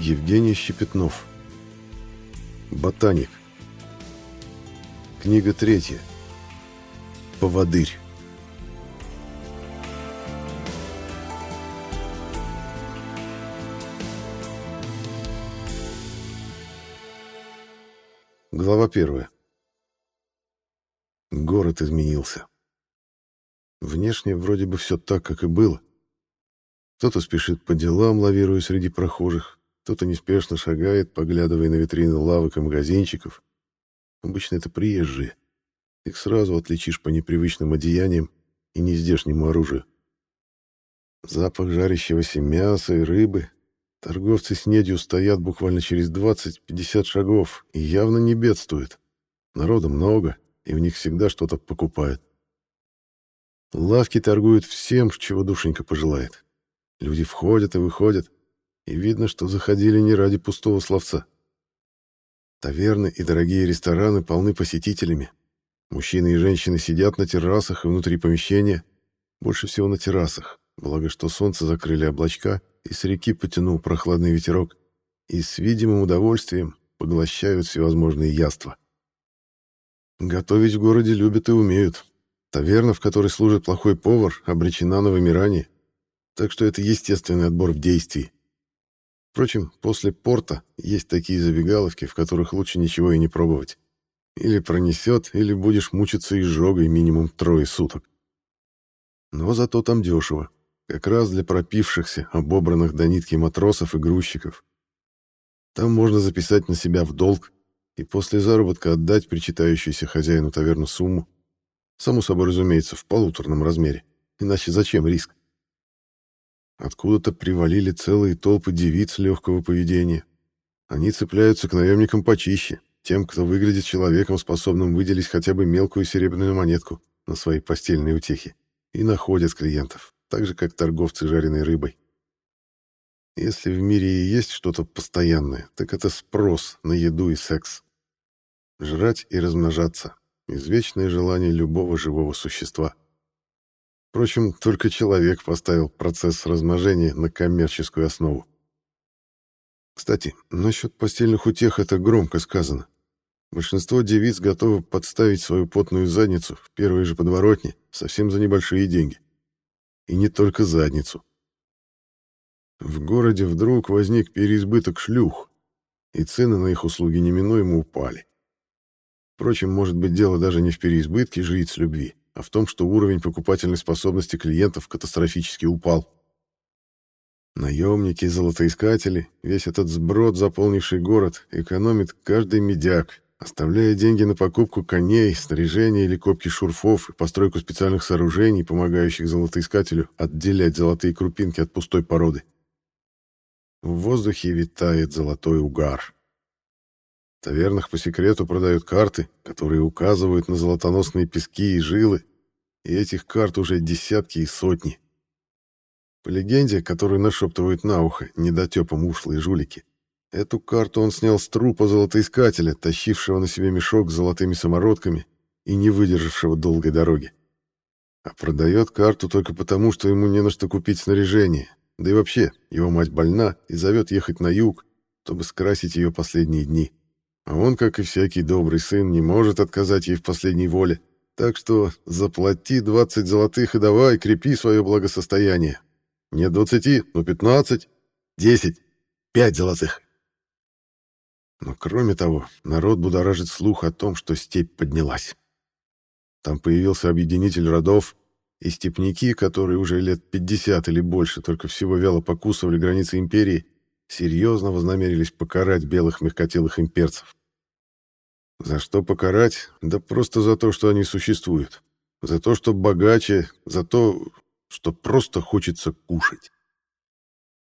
Евгений Щепетнов. Ботаник. Книга третья. Поводырь. Глава первая. Город изменился. Внешне вроде бы все так, как и было. Кто-то спешит по делам, лавируя среди прохожих, кто-то неспешно шагает, поглядывая на витрины лавок и магазинчиков. Обычно это приезжие. Их сразу отличишь по непривычным одеяниям и нездешнему оружию. Запах жарящегося мяса и рыбы, Торговцы с недью стоят буквально через 20-50 шагов и явно не бедствуют. Народа много, и у них всегда что-то покупают. Лавки торгуют всем, чего душенька пожелает. Люди входят и выходят, и видно, что заходили не ради пустого словца. Таверны и дорогие рестораны полны посетителями. Мужчины и женщины сидят на террасах и внутри помещения, больше всего на террасах, благо что солнце закрыли облачка, и с реки потянул прохладный ветерок, и с видимым удовольствием поглощают всевозможные яства. Готовить в городе любят и умеют. Таверна, в которой служит плохой повар, обречена на вымирание, так что это естественный отбор в действии. Впрочем, после порта есть такие забегаловки, в которых лучше ничего и не пробовать. Или пронесет, или будешь мучиться изжогой минимум трое суток. Но зато там дешево. Как раз для пропившихся, обобранных до нитки матросов и грузчиков. Там можно записать на себя в долг и после заработка отдать причитающуюся хозяину таверну сумму. Само собой, разумеется, в полуторном размере. Иначе зачем риск? Откуда-то привалили целые толпы девиц легкого поведения. Они цепляются к наемникам почище, тем, кто выглядит человеком, способным выделить хотя бы мелкую серебряную монетку на свои постельные утехи, и находят клиентов так же, как торговцы жареной рыбой. Если в мире и есть что-то постоянное, так это спрос на еду и секс. Жрать и размножаться — извечное желание любого живого существа. Впрочем, только человек поставил процесс размножения на коммерческую основу. Кстати, насчет постельных утех это громко сказано. Большинство девиц готовы подставить свою потную задницу в первой же подворотне совсем за небольшие деньги. И не только задницу. В городе вдруг возник переизбыток шлюх, и цены на их услуги неминуемо упали. Впрочем, может быть, дело даже не в переизбытке жриц любви, а в том, что уровень покупательной способности клиентов катастрофически упал. Наемники, золотоискатели, весь этот сброд, заполнивший город, экономит каждый медяк, оставляя деньги на покупку коней, снаряжение или копки шурфов и постройку специальных сооружений, помогающих золотоискателю отделять золотые крупинки от пустой породы. В воздухе витает золотой угар. В тавернах по секрету продают карты, которые указывают на золотоносные пески и жилы, и этих карт уже десятки и сотни. По легенде, которую нашептывают на ухо недотепом ушлые жулики, Эту карту он снял с трупа золотоискателя, тащившего на себе мешок с золотыми самородками и не выдержавшего долгой дороги. А продает карту только потому, что ему не на что купить снаряжение. Да и вообще, его мать больна и зовет ехать на юг, чтобы скрасить ее последние дни. А он, как и всякий добрый сын, не может отказать ей в последней воле. Так что заплати 20 золотых и давай, крепи свое благосостояние. Нет 20, но 15, 10, 5 золотых. Но кроме того, народ будоражит слух о том, что степь поднялась. Там появился объединитель родов, и степняки, которые уже лет 50 или больше только всего вяло покусывали границы империи, серьезно вознамерились покарать белых мягкотелых имперцев. За что покарать? Да просто за то, что они существуют. За то, что богаче, за то, что просто хочется кушать.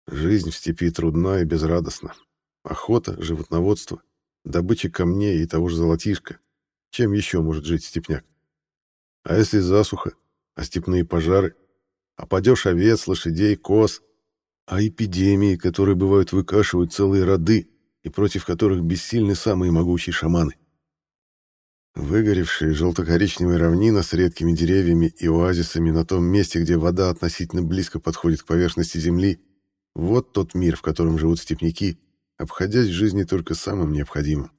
Жизнь в степи трудна и безрадостна. Охота, животноводство, добыча камней и того же золотишка. Чем еще может жить степняк? А если засуха, а степные пожары, а падеж овец, лошадей, коз, а эпидемии, которые бывают выкашивают целые роды и против которых бессильны самые могучие шаманы? Выгоревшие желто-коричневые равнина с редкими деревьями и оазисами на том месте, где вода относительно близко подходит к поверхности земли, вот тот мир, в котором живут степняки, обходясь в жизни только самым необходимым.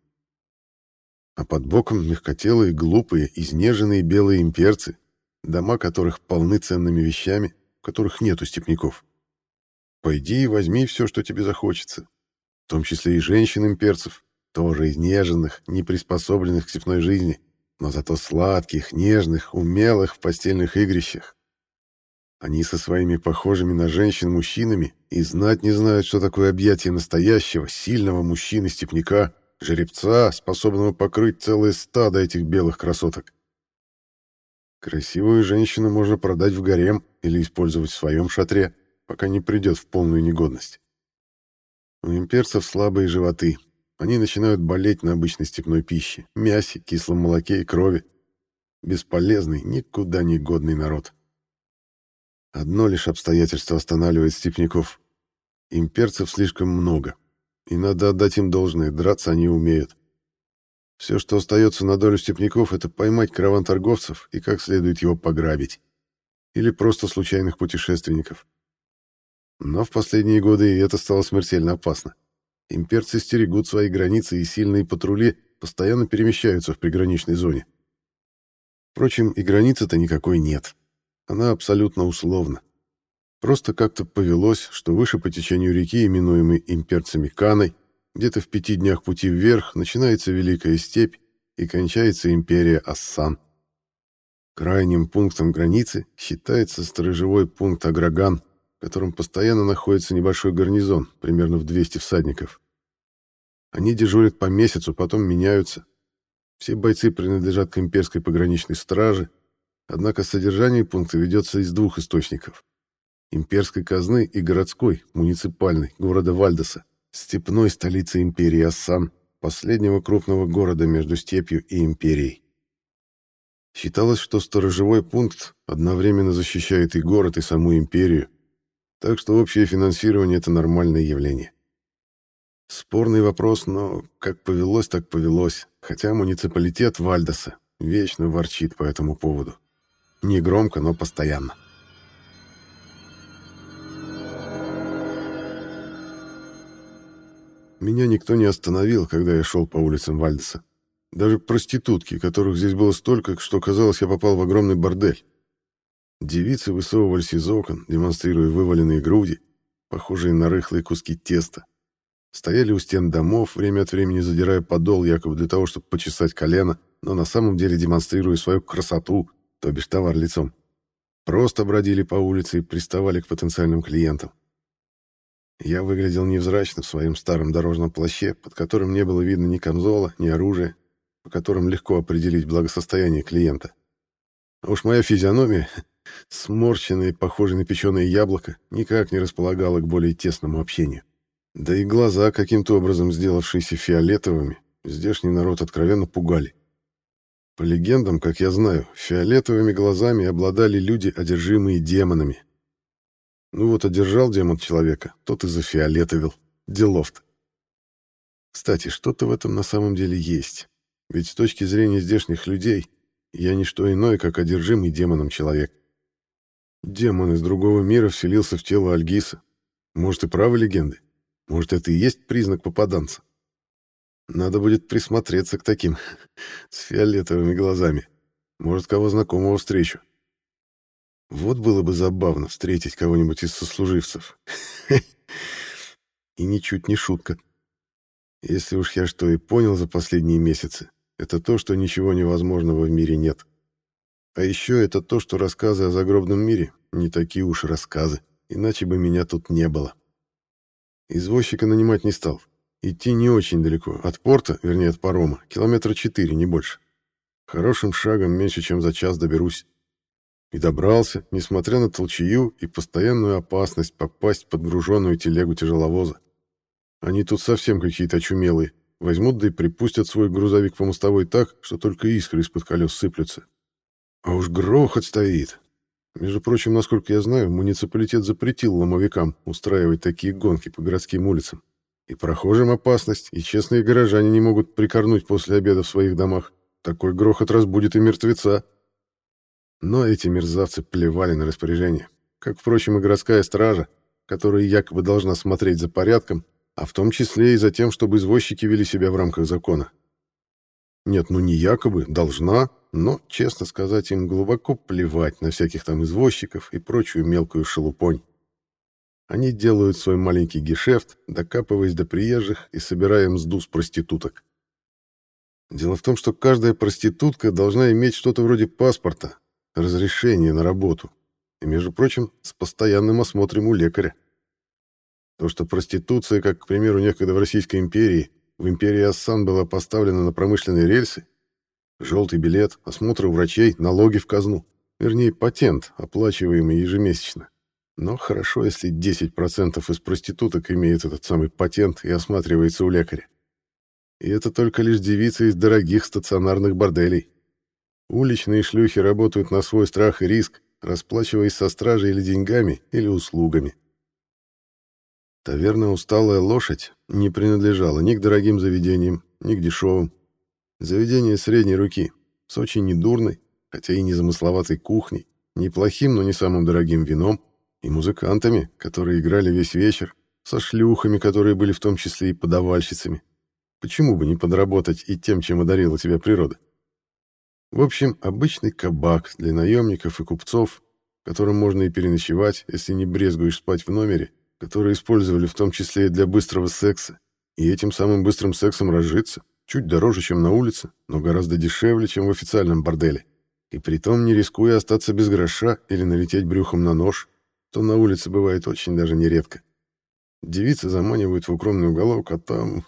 А под боком мягкотелые, глупые, изнеженные белые имперцы, дома которых полны ценными вещами, которых нету степняков. Пойди и возьми все, что тебе захочется, в том числе и женщин-имперцев, тоже изнеженных, не приспособленных к степной жизни, но зато сладких, нежных, умелых в постельных игрищах. Они со своими похожими на женщин мужчинами и знать не знают, что такое объятие настоящего, сильного мужчины-степняка, жеребца, способного покрыть целое стадо этих белых красоток. Красивую женщину можно продать в гарем или использовать в своем шатре, пока не придет в полную негодность. У имперцев слабые животы. Они начинают болеть на обычной степной пище, мясе, кислом молоке и крови. Бесполезный, никуда не годный народ. Одно лишь обстоятельство останавливает степняков. Имперцев слишком много, и надо отдать им должное, драться они умеют. Все, что остается на долю степняков, это поймать караван торговцев и как следует его пограбить. Или просто случайных путешественников. Но в последние годы и это стало смертельно опасно. Имперцы стерегут свои границы, и сильные патрули постоянно перемещаются в приграничной зоне. Впрочем, и границы-то никакой нет. Она абсолютно условна. Просто как-то повелось, что выше по течению реки, именуемой имперцами Каной, где-то в пяти днях пути вверх начинается Великая Степь и кончается империя Ассан. Крайним пунктом границы считается сторожевой пункт Аграган, в котором постоянно находится небольшой гарнизон, примерно в 200 всадников. Они дежурят по месяцу, потом меняются. Все бойцы принадлежат к имперской пограничной страже, Однако содержание пункта ведется из двух источников. Имперской казны и городской, муниципальной, города Вальдоса, степной столицы империи Ассан, последнего крупного города между степью и империей. Считалось, что сторожевой пункт одновременно защищает и город, и саму империю, так что общее финансирование — это нормальное явление. Спорный вопрос, но как повелось, так повелось, хотя муниципалитет Вальдоса вечно ворчит по этому поводу. Не громко, но постоянно. Меня никто не остановил, когда я шел по улицам Вальдеса. Даже проститутки, которых здесь было столько, что казалось, я попал в огромный бордель. Девицы высовывались из окон, демонстрируя вываленные груди, похожие на рыхлые куски теста. Стояли у стен домов, время от времени задирая подол, якобы для того, чтобы почесать колено, но на самом деле демонстрируя свою красоту, то бишь товар лицом. Просто бродили по улице и приставали к потенциальным клиентам. Я выглядел невзрачно в своем старом дорожном плаще, под которым не было видно ни камзола, ни оружия, по которым легко определить благосостояние клиента. А уж моя физиономия, сморщенная и похожая на печеное яблоко, никак не располагала к более тесному общению. Да и глаза, каким-то образом сделавшиеся фиолетовыми, здешний народ откровенно пугали. По легендам, как я знаю, фиолетовыми глазами обладали люди, одержимые демонами. Ну вот одержал демон человека, тот и зафиолетовил. Делов-то. Кстати, что-то в этом на самом деле есть. Ведь с точки зрения здешних людей, я не что иное, как одержимый демоном человек. Демон из другого мира вселился в тело Альгиса. Может, и правы легенды? Может, это и есть признак попаданца? Надо будет присмотреться к таким с фиолетовыми глазами. Может, кого знакомого встречу. Вот было бы забавно встретить кого-нибудь из сослуживцев. И ничуть не шутка. Если уж я что и понял за последние месяцы, это то, что ничего невозможного в мире нет. А еще это то, что рассказы о загробном мире не такие уж рассказы, иначе бы меня тут не было. Извозчика нанимать не стал, Идти не очень далеко. От порта, вернее, от парома, километра четыре, не больше. Хорошим шагом меньше, чем за час доберусь. И добрался, несмотря на толчью и постоянную опасность попасть под груженную телегу тяжеловоза. Они тут совсем какие-то очумелые. Возьмут да и припустят свой грузовик по мостовой так, что только искры из-под колес сыплются. А уж грохот стоит. Между прочим, насколько я знаю, муниципалитет запретил ломовикам устраивать такие гонки по городским улицам. И прохожим опасность, и честные горожане не могут прикорнуть после обеда в своих домах. Такой грохот разбудит и мертвеца. Но эти мерзавцы плевали на распоряжение. Как, впрочем, и городская стража, которая якобы должна смотреть за порядком, а в том числе и за тем, чтобы извозчики вели себя в рамках закона. Нет, ну не якобы, должна, но, честно сказать, им глубоко плевать на всяких там извозчиков и прочую мелкую шелупонь. Они делают свой маленький гешефт, докапываясь до приезжих и собирая мзду с проституток. Дело в том, что каждая проститутка должна иметь что-то вроде паспорта, разрешения на работу, и, между прочим, с постоянным осмотром у лекаря. То, что проституция, как, к примеру, некогда в Российской империи, в империи Ассан была поставлена на промышленные рельсы, желтый билет, осмотр у врачей, налоги в казну, вернее, патент, оплачиваемый ежемесячно. Но хорошо, если 10% из проституток имеют этот самый патент и осматривается у лекаря. И это только лишь девицы из дорогих стационарных борделей. Уличные шлюхи работают на свой страх и риск, расплачиваясь со стражей или деньгами, или услугами. Таверна «Усталая лошадь» не принадлежала ни к дорогим заведениям, ни к дешевым. Заведение средней руки, с очень недурной, хотя и незамысловатой кухней, неплохим, но не самым дорогим вином, и музыкантами, которые играли весь вечер, со шлюхами, которые были в том числе и подавальщицами. Почему бы не подработать и тем, чем одарила тебя природа? В общем, обычный кабак для наемников и купцов, в котором можно и переночевать, если не брезгуешь спать в номере, которые использовали в том числе и для быстрого секса, и этим самым быстрым сексом разжиться, чуть дороже, чем на улице, но гораздо дешевле, чем в официальном борделе. И притом не рискуя остаться без гроша или налететь брюхом на нож, то на улице бывает очень даже нередко. Девицы заманивают в укромный уголок, а там...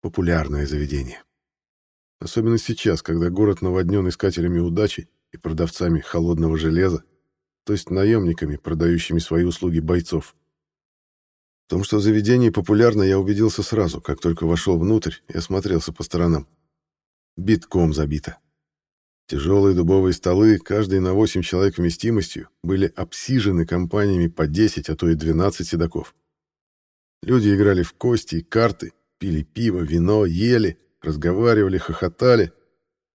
Популярное заведение. Особенно сейчас, когда город наводнен искателями удачи и продавцами холодного железа, то есть наемниками, продающими свои услуги бойцов. Том, что заведение популярно, я убедился сразу, как только вошел внутрь и осмотрелся по сторонам. Битком забито. Тяжелые дубовые столы, каждый на 8 человек вместимостью, были обсижены компаниями по 10, а то и 12 седаков. Люди играли в кости и карты, пили пиво, вино, ели, разговаривали, хохотали,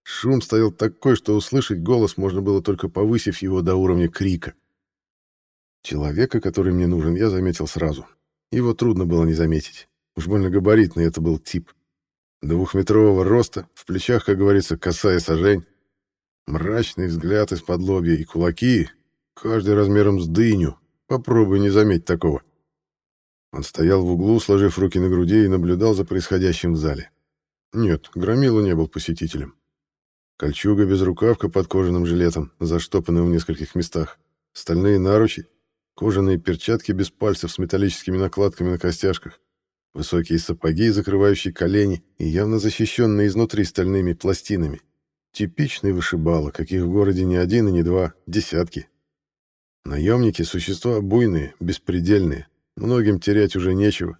Шум стоял такой, что услышать голос можно было только повысив его до уровня крика. Человека, который мне нужен, я заметил сразу. Его трудно было не заметить. Уж больно габаритный это был тип. Двухметрового роста, в плечах, как говорится, косая сажень. Мрачный взгляд из-под лобья и кулаки, каждый размером с дыню. Попробуй не заметить такого. Он стоял в углу, сложив руки на груди и наблюдал за происходящим в зале. Нет, Громила не был посетителем. Кольчуга без рукавка под кожаным жилетом, заштопанным в нескольких местах. Стальные наручи, кожаные перчатки без пальцев с металлическими накладками на костяшках, высокие сапоги, закрывающие колени и явно защищенные изнутри стальными пластинами. Типичный вышибала, каких в городе не один и не два, десятки. Наемники — существа буйные, беспредельные, многим терять уже нечего.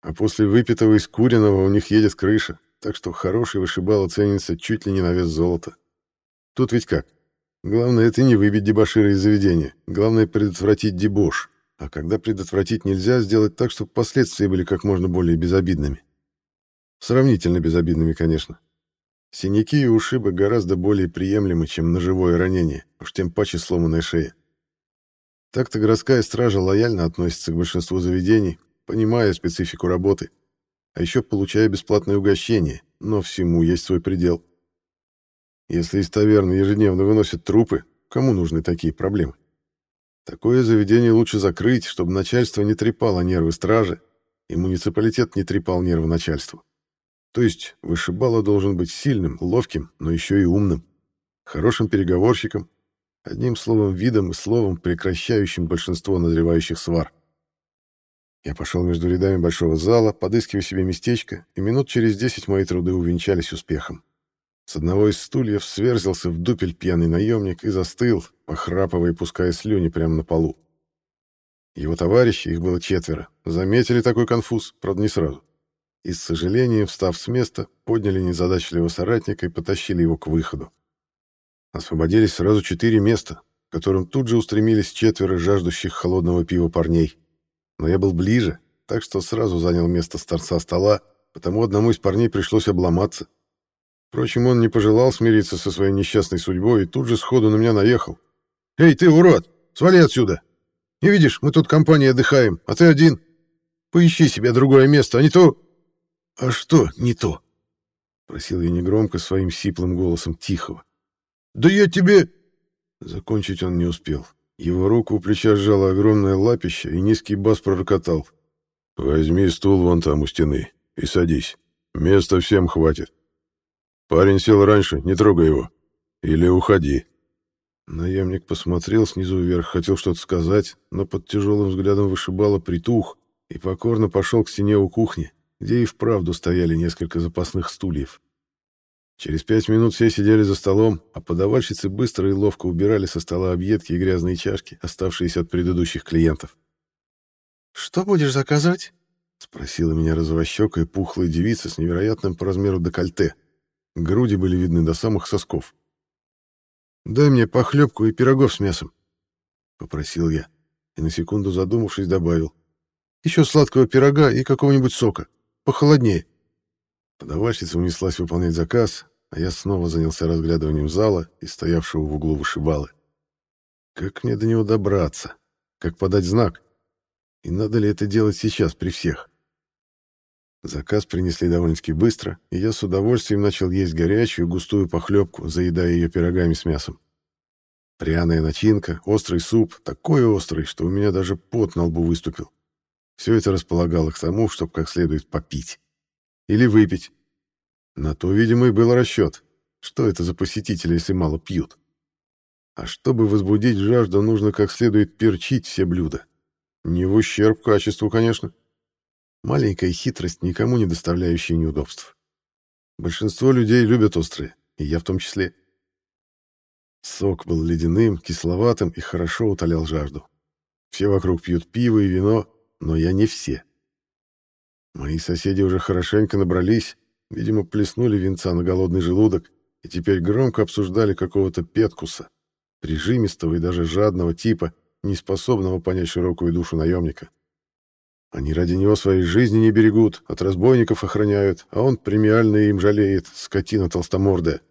А после выпитого и скуренного у них едет крыша, так что хороший вышибала ценится чуть ли не на вес золота. Тут ведь как? Главное, это не выбить дебошира из заведения. Главное, предотвратить дебош. А когда предотвратить нельзя, сделать так, чтобы последствия были как можно более безобидными. Сравнительно безобидными, конечно. Синяки и ушибы гораздо более приемлемы, чем ножевое ранение, уж тем паче сломанная шея. Так-то городская стража лояльно относится к большинству заведений, понимая специфику работы — а еще получая бесплатное угощение, но всему есть свой предел. Если из таверны ежедневно выносят трупы, кому нужны такие проблемы? Такое заведение лучше закрыть, чтобы начальство не трепало нервы стражи, и муниципалитет не трепал нервы начальству. То есть вышибало должен быть сильным, ловким, но еще и умным, хорошим переговорщиком, одним словом видом и словом, прекращающим большинство назревающих свар. Я пошел между рядами большого зала, подыскивая себе местечко, и минут через десять мои труды увенчались успехом. С одного из стульев сверзился в дупель пьяный наемник и застыл, похрапывая и пуская слюни прямо на полу. Его товарищи, их было четверо, заметили такой конфуз, правда, не сразу. И с сожалением, встав с места, подняли незадачливого соратника и потащили его к выходу. Освободились сразу четыре места, к которым тут же устремились четверо жаждущих холодного пива парней но я был ближе, так что сразу занял место с торца стола, потому одному из парней пришлось обломаться. Впрочем, он не пожелал смириться со своей несчастной судьбой и тут же сходу на меня наехал. «Эй, ты, урод! Свали отсюда! Не видишь, мы тут компанией отдыхаем, а ты один!» Поищи себе другое место, а не то...» «А что не то?» — просил я негромко своим сиплым голосом Тихого. «Да я тебе...» Закончить он не успел. Его руку у плеча сжало огромное лапище, и низкий бас пророкотал. «Возьми стул вон там у стены и садись. Места всем хватит. Парень сел раньше, не трогай его. Или уходи». Наемник посмотрел снизу вверх, хотел что-то сказать, но под тяжелым взглядом вышибала притух и покорно пошел к стене у кухни, где и вправду стояли несколько запасных стульев. Через пять минут все сидели за столом, а подавальщицы быстро и ловко убирали со стола объедки и грязные чашки, оставшиеся от предыдущих клиентов. «Что будешь заказывать?» — спросила меня розовощекая пухлая девица с невероятным по размеру декольте. Груди были видны до самых сосков. «Дай мне похлебку и пирогов с мясом», — попросил я, и на секунду задумавшись добавил. «Еще сладкого пирога и какого-нибудь сока, похолоднее». Подавальщица унеслась выполнять заказ, а я снова занялся разглядыванием зала и стоявшего в углу вышибалы. Как мне до него добраться? Как подать знак? И надо ли это делать сейчас при всех? Заказ принесли довольно-таки быстро, и я с удовольствием начал есть горячую густую похлебку, заедая ее пирогами с мясом. Пряная начинка, острый суп, такой острый, что у меня даже пот на лбу выступил. Все это располагало к тому, чтобы как следует попить. Или выпить. На то, видимо, и был расчет. Что это за посетители, если мало пьют? А чтобы возбудить жажду, нужно как следует перчить все блюда. Не в ущерб качеству, конечно. Маленькая хитрость, никому не доставляющая неудобств. Большинство людей любят острые, и я в том числе. Сок был ледяным, кисловатым и хорошо утолял жажду. Все вокруг пьют пиво и вино, но я не все. Мои соседи уже хорошенько набрались, видимо, плеснули винца на голодный желудок и теперь громко обсуждали какого-то петкуса, прижимистого и даже жадного типа, не способного понять широкую душу наемника. Они ради него своей жизни не берегут, от разбойников охраняют, а он премиально им жалеет, скотина толстомордая.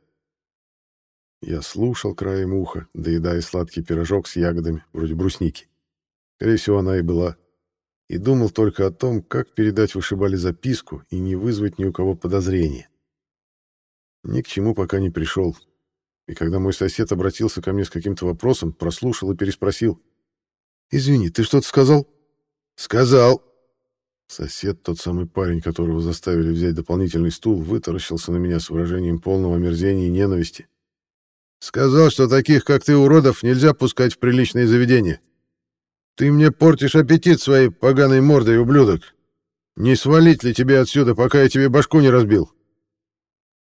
Я слушал краем уха, доедая сладкий пирожок с ягодами, вроде брусники. Скорее всего, она и была. И думал только о том, как передать вышибали записку и не вызвать ни у кого подозрения. Ни к чему пока не пришел. И когда мой сосед обратился ко мне с каким-то вопросом, прослушал и переспросил. «Извини, ты что-то сказал?» «Сказал», Сосед, тот самый парень, которого заставили взять дополнительный стул, вытаращился на меня с выражением полного омерзения и ненависти. «Сказал, что таких, как ты, уродов, нельзя пускать в приличные заведения. Ты мне портишь аппетит своей поганой мордой, ублюдок. Не свалить ли тебе отсюда, пока я тебе башку не разбил?»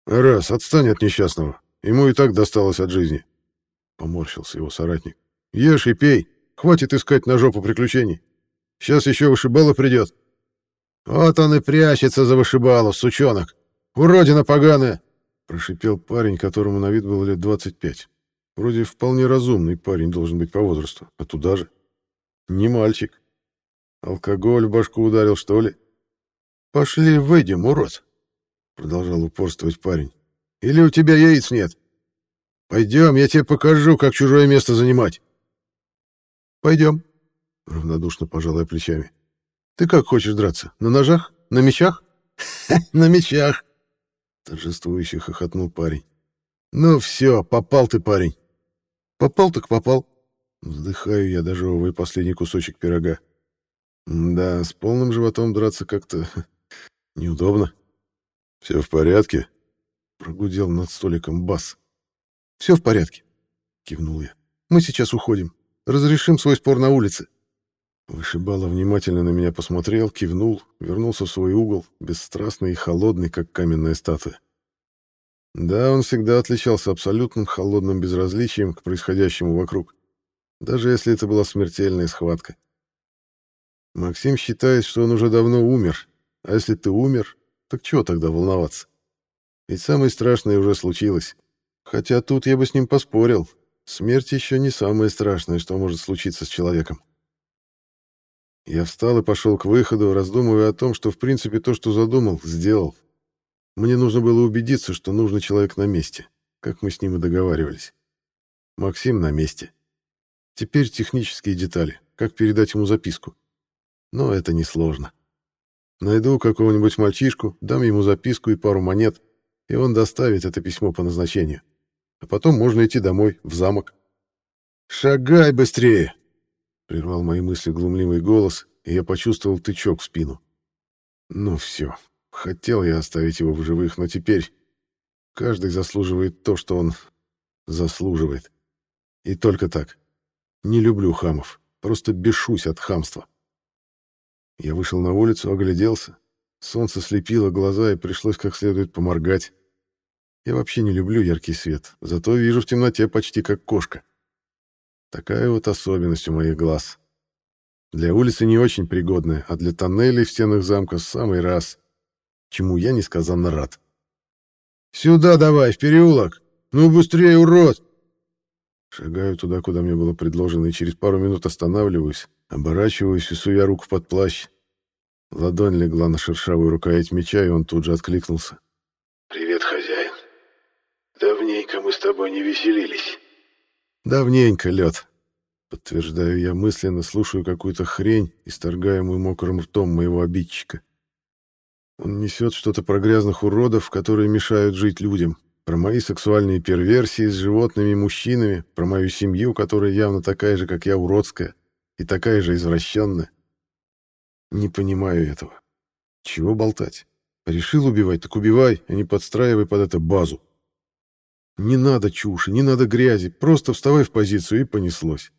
«Раз, отстань от несчастного. Ему и так досталось от жизни», — поморщился его соратник. «Ешь и пей. Хватит искать на жопу приключений. Сейчас еще вышибало придет». «Вот он и прячется за вышибалу, сучонок! Уродина поганая!» Прошипел парень, которому на вид было лет 25. Вроде вполне разумный парень должен быть по возрасту, а туда же. Не мальчик. Алкоголь в башку ударил, что ли? «Пошли выйдем, урод!» Продолжал упорствовать парень. «Или у тебя яиц нет? Пойдем, я тебе покажу, как чужое место занимать». «Пойдем», — равнодушно пожалая плечами. Ты как хочешь драться? На ножах? На мечах? На мечах. Торжествующе хохотнул парень. Ну все, попал ты, парень. Попал так попал. Вздыхаю я, дожевывая последний кусочек пирога. Да, с полным животом драться как-то неудобно. Все в порядке? Прогудел над столиком бас. Все в порядке, кивнул я. Мы сейчас уходим. Разрешим свой спор на улице. Вышибало внимательно на меня посмотрел, кивнул, вернулся в свой угол, бесстрастный и холодный, как каменная статуя. Да, он всегда отличался абсолютным холодным безразличием к происходящему вокруг, даже если это была смертельная схватка. Максим считает, что он уже давно умер, а если ты умер, так чего тогда волноваться? Ведь самое страшное уже случилось. Хотя тут я бы с ним поспорил. Смерть еще не самое страшное, что может случиться с человеком. Я встал и пошел к выходу, раздумывая о том, что в принципе то, что задумал, сделал. Мне нужно было убедиться, что нужный человек на месте, как мы с ним и договаривались. Максим на месте. Теперь технические детали, как передать ему записку. Но это несложно. Найду какого-нибудь мальчишку, дам ему записку и пару монет, и он доставит это письмо по назначению. А потом можно идти домой, в замок. «Шагай быстрее!» — прервал мои мысли глумливый голос, и я почувствовал тычок в спину. Ну все, хотел я оставить его в живых, но теперь каждый заслуживает то, что он заслуживает. И только так. Не люблю хамов, просто бешусь от хамства. Я вышел на улицу, огляделся. Солнце слепило глаза, и пришлось как следует поморгать. Я вообще не люблю яркий свет, зато вижу в темноте почти как кошка. Такая вот особенность у моих глаз. Для улицы не очень пригодная, а для тоннелей в стенах замка в самый раз, чему я несказанно рад. «Сюда давай, в переулок! Ну быстрее, урод!» Шагаю туда, куда мне было предложено, и через пару минут останавливаюсь, оборачиваюсь и суя руку под плащ. Ладонь легла на шершавую рукоять меча, и он тут же откликнулся. «Привет, хозяин. Давненько мы с тобой не веселились». «Давненько, лед», Подтверждаю я мысленно, слушаю какую-то хрень, исторгаемую мокрым ртом моего обидчика. Он несет что-то про грязных уродов, которые мешают жить людям, про мои сексуальные перверсии с животными и мужчинами, про мою семью, которая явно такая же, как я, уродская, и такая же извращенная. Не понимаю этого. Чего болтать? Решил убивать, так убивай, а не подстраивай под это базу. Не надо чуши, не надо грязи, просто вставай в позицию и понеслось.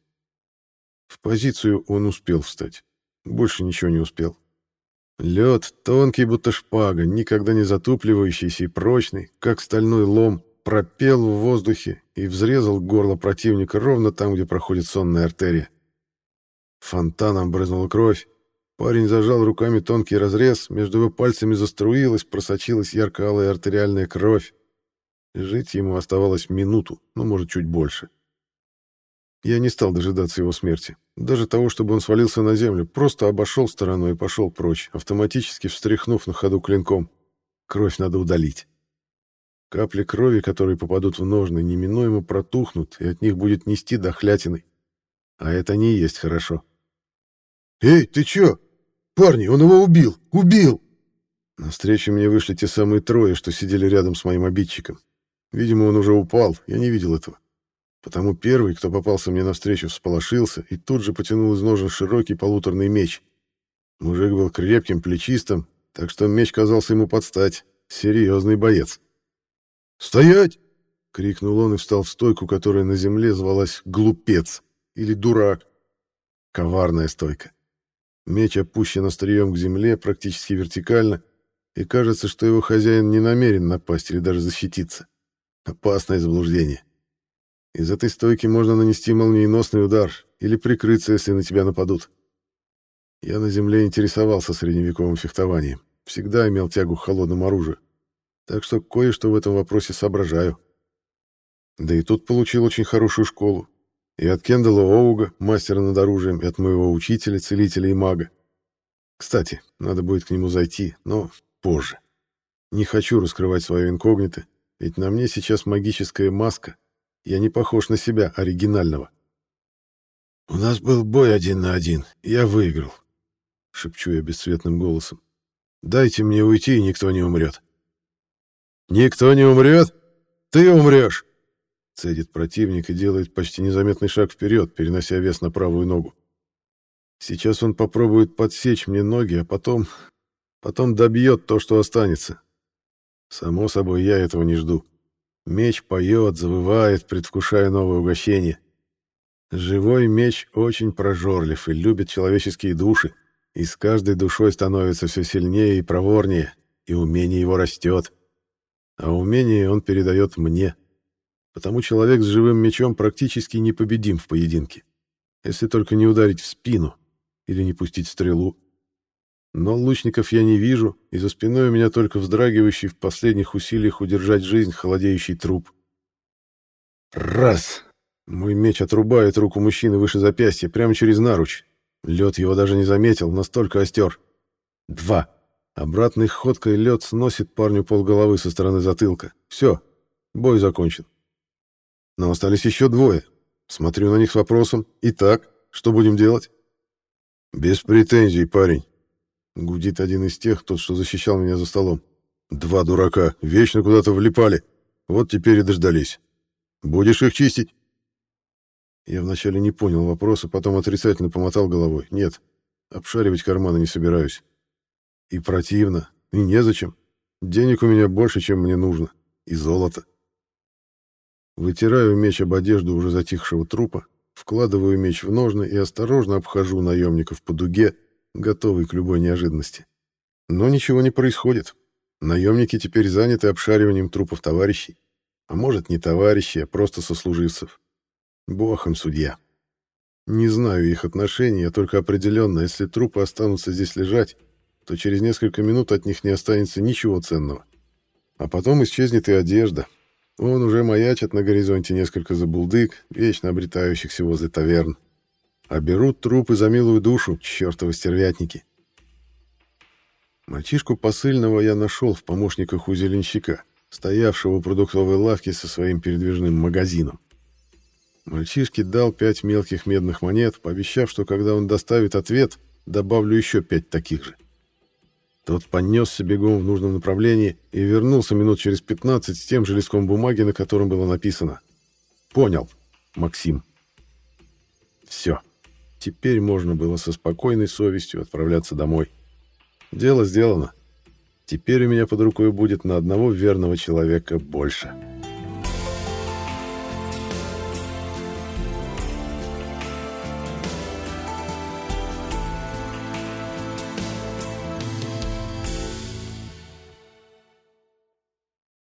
В позицию он успел встать. Больше ничего не успел. Лед, тонкий, будто шпага, никогда не затупливающийся и прочный, как стальной лом, пропел в воздухе и взрезал горло противника ровно там, где проходит сонная артерия. Фонтаном брызнула кровь. Парень зажал руками тонкий разрез, между его пальцами заструилась, просочилась ярко-алая артериальная кровь. Жить ему оставалось минуту, ну, может, чуть больше. — я не стал дожидаться его смерти. Даже того, чтобы он свалился на землю, просто обошел стороной и пошел прочь, автоматически встряхнув на ходу клинком. Кровь надо удалить. Капли крови, которые попадут в ножны, неминуемо протухнут, и от них будет нести дохлятиной. А это не есть хорошо. «Эй, ты чё? Парни, он его убил! Убил!» Навстречу мне вышли те самые трое, что сидели рядом с моим обидчиком. Видимо, он уже упал, я не видел этого. Потому первый, кто попался мне навстречу, всполошился и тут же потянул из ножен широкий полуторный меч. Мужик был крепким, плечистым, так что меч казался ему под стать. Серьезный боец. «Стоять!» — крикнул он и встал в стойку, которая на земле звалась «глупец» или «дурак». Коварная стойка. Меч опущен острием к земле, практически вертикально, и кажется, что его хозяин не намерен напасть или даже защититься. Опасное заблуждение. Из этой стойки можно нанести молниеносный удар или прикрыться, если на тебя нападут. Я на земле интересовался средневековым фехтованием, всегда имел тягу к холодному оружию, так что кое-что в этом вопросе соображаю. Да и тут получил очень хорошую школу. И от Кендала Оуга, мастера над оружием, и от моего учителя, целителя и мага. Кстати, надо будет к нему зайти, но позже. Не хочу раскрывать свое инкогнито, ведь на мне сейчас магическая маска, я не похож на себя, оригинального. «У нас был бой один на один, я выиграл», — шепчу я бесцветным голосом. «Дайте мне уйти, и никто не умрет». «Никто не умрет? Ты умрешь!» Цедит противник и делает почти незаметный шаг вперед, перенося вес на правую ногу. Сейчас он попробует подсечь мне ноги, а потом... Потом добьет то, что останется. Само собой, я этого не жду. Меч поет, завывает, предвкушая новое угощение. Живой меч очень прожорлив и любит человеческие души, и с каждой душой становится все сильнее и проворнее, и умение его растет. А умение он передает мне. Потому человек с живым мечом практически непобедим в поединке, если только не ударить в спину или не пустить стрелу. Но лучников я не вижу, и за спиной у меня только вздрагивающий в последних усилиях удержать жизнь холодеющий труп. Раз! Мой меч отрубает руку мужчины выше запястья, прямо через наруч. Лед его даже не заметил, настолько остер. Два. Обратной ходкой лед сносит парню полголовы со стороны затылка. Все, бой закончен. Но остались еще двое. Смотрю на них с вопросом. Итак, что будем делать? Без претензий, парень. Гудит один из тех, тот, что защищал меня за столом. Два дурака, вечно куда-то влипали. Вот теперь и дождались. Будешь их чистить? Я вначале не понял вопроса, потом отрицательно помотал головой. Нет, обшаривать карманы не собираюсь. И противно, и незачем. Денег у меня больше, чем мне нужно. И золото. Вытираю меч об одежду уже затихшего трупа, вкладываю меч в ножны и осторожно обхожу наемников по дуге, готовый к любой неожиданности. Но ничего не происходит. Наемники теперь заняты обшариванием трупов товарищей. А может, не товарищей, а просто сослуживцев. Бог им судья. Не знаю их отношений, а только определенно, если трупы останутся здесь лежать, то через несколько минут от них не останется ничего ценного. А потом исчезнет и одежда, он уже маячит на горизонте несколько забулдык, вечно обретающихся возле таверн. А берут трупы за милую душу, чертовы стервятники. Мальчишку посыльного я нашел в помощниках у зеленщика, стоявшего у продуктовой лавки со своим передвижным магазином. Мальчишке дал пять мелких медных монет, пообещав, что когда он доставит ответ, добавлю еще пять таких же. Тот понесся бегом в нужном направлении и вернулся минут через 15 с тем же листком бумаги, на котором было написано «Понял, Максим». Все. Теперь можно было со спокойной совестью отправляться домой. Дело сделано. Теперь у меня под рукой будет на одного верного человека больше.